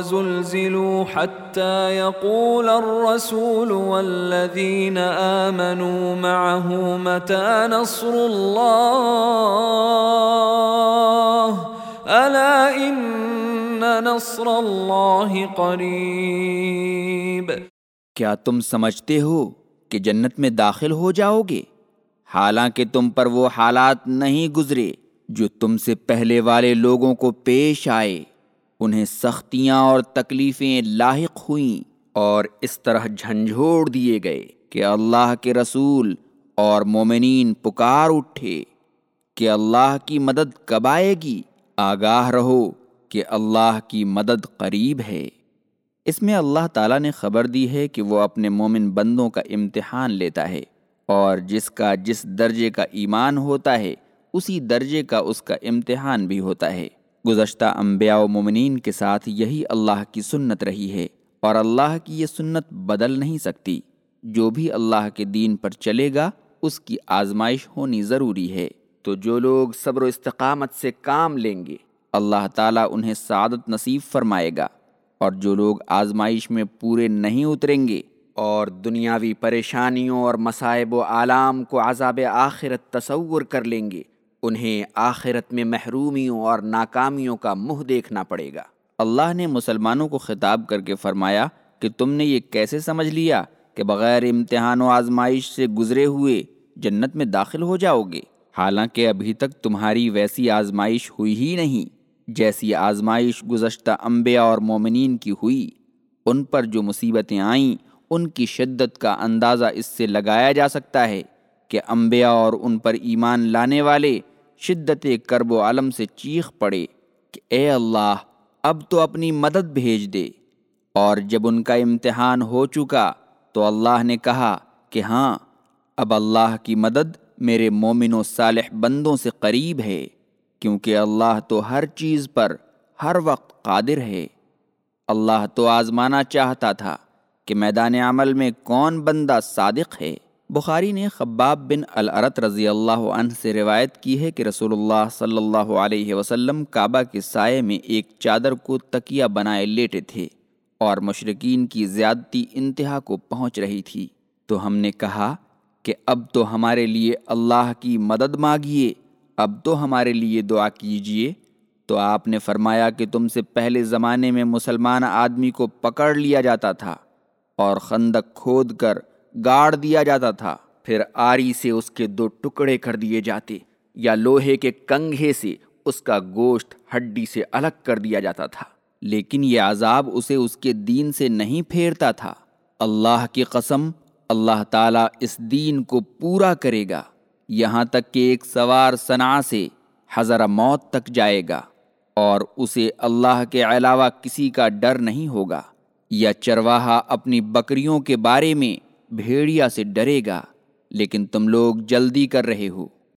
وزلزلوا حتى يقول الرسول والذين آمنوا معه متى نصر الله؟ ألا إن نصر الله قريب. کیا تم سمجھتے ہو کہ جنت میں داخل ہو جاؤ گے؟ حالانکہ تم پر وہ حالات نہیں گزرے جو تم سے پہلے والے لوگوں کو پیش آئے۔ انہیں سختیاں اور تکلیفیں لاحق ہوئیں اور اس طرح جھنجھوڑ دیے گئے کہ اللہ کے رسول اور مومنین پکار اٹھے کہ اللہ کی مدد کب آئے گی؟ آگاہ رہو کہ اللہ کی مدد قریب ہے۔ اس میں اللہ تعالیٰ نے خبر دی ہے کہ وہ اپنے مومن بندوں کا امتحان لیتا ہے اور جس کا جس درجے کا ایمان ہوتا ہے، اسی درجے کا اس کا امتحان بھی ہوتا ہے۔ گزشتہ انبیاء و مومنین کے ساتھ یہی اللہ کی سنت رہی ہے اور اللہ کی یہ سنت بدل نہیں سکتی۔ جو بھی اللہ کے دین پر چلے گا، اس کی آزمائش ہونی ضروری ہے۔ تو جو لوگ صبر و استقامت سے کام لیں گے، اللہ تعالیٰ انہیں سعادت نصیب فرمائے گا۔ اور جو لوگ آزمائش میں پورے نہیں اتریں گے اور دنیاوی پریشانیوں اور مصائب و عالام کو عذاب آخرت تصور کر لیں گے انہیں آخرت میں محرومیوں اور ناکامیوں کا منہ دیکھنا پڑے گا۔ اللہ نے مسلمانوں کو خطاب کر کے فرمایا کہ تم نے یہ کیسے سمجھ لیا کہ بغیر امتحان و آزمائش سے گزرے ہوئے جنت میں داخل ہو جاؤ گے؟ حالانکہ ابھی تک تمہاری ویسی آزمائش ہوئی ہی نہیں۔ جیسی آزمائش گزشتہ انبیاء اور مومنین کی ہوئی، ان پر جو مصیبتیں آئیں، ان کی شدت کا اندازہ اس سے لگایا جا سکتا ہے کہ انبیاء اور ان پر ایمان لانے والے شدت کرب و عالم سے چیخ پڑے کہ اے اللہ، اب تو اپنی مدد بھیج دے۔ اور جب ان کا امتحان ہو چکا تو اللہ نے کہا کہ ہاں اب اللہ کی مدد میرے مومن و صالح بندوں سے قریب ہے، کیونکہ اللہ تو ہر چیز پر ہر وقت قادر ہے۔ اللہ تو آزمانا چاہتا تھا کہ میدان عمل میں کون بندہ صادق ہے۔ بخاری نے خباب بن العرت رضی اللہ عنہ سے روایت کی ہے کہ رسول اللہ صلی اللہ علیہ وسلم کعبہ کے سائے میں ایک چادر کو تکیہ بنائے لیٹے تھے اور مشرقین کی زیادتی انتہا کو پہنچ رہی تھی۔ تو ہم نے کہا کہ اب تو ہمارے لیے اللہ کی مدد مانگیے، اب تو ہمارے لیے دعا کیجیے۔ تو آپ نے فرمایا کہ تم سے پہلے زمانے میں مسلمان آدمی کو پکڑ لیا جاتا تھا اور خندق کھود کر گاڑ دیا جاتا تھا، پھر آری سے اس کے دو ٹکڑے کر دیے جاتے یا لوہے کے کنگھے سے اس کا گوشت ہڈی سے الگ کر دیا جاتا تھا۔ لیکن یہ عذاب اسے اس کے دین سے نہیں پھیرتا تھا۔ اللہ کی قسم، اللہ تعالیٰ اس دین کو پورا کرے گا۔ یہاں تک کہ ایک سوار صنع سے حضر موت تک جائے گا اور اسے اللہ کے علاوہ کسی کا ڈر نہیں ہوگا۔ یا چرواہا اپنی بکریوں کے بارے میں بھیڑیا سے ڈرے گا لیکن تم لوگ جلدی کر رہے ہو۔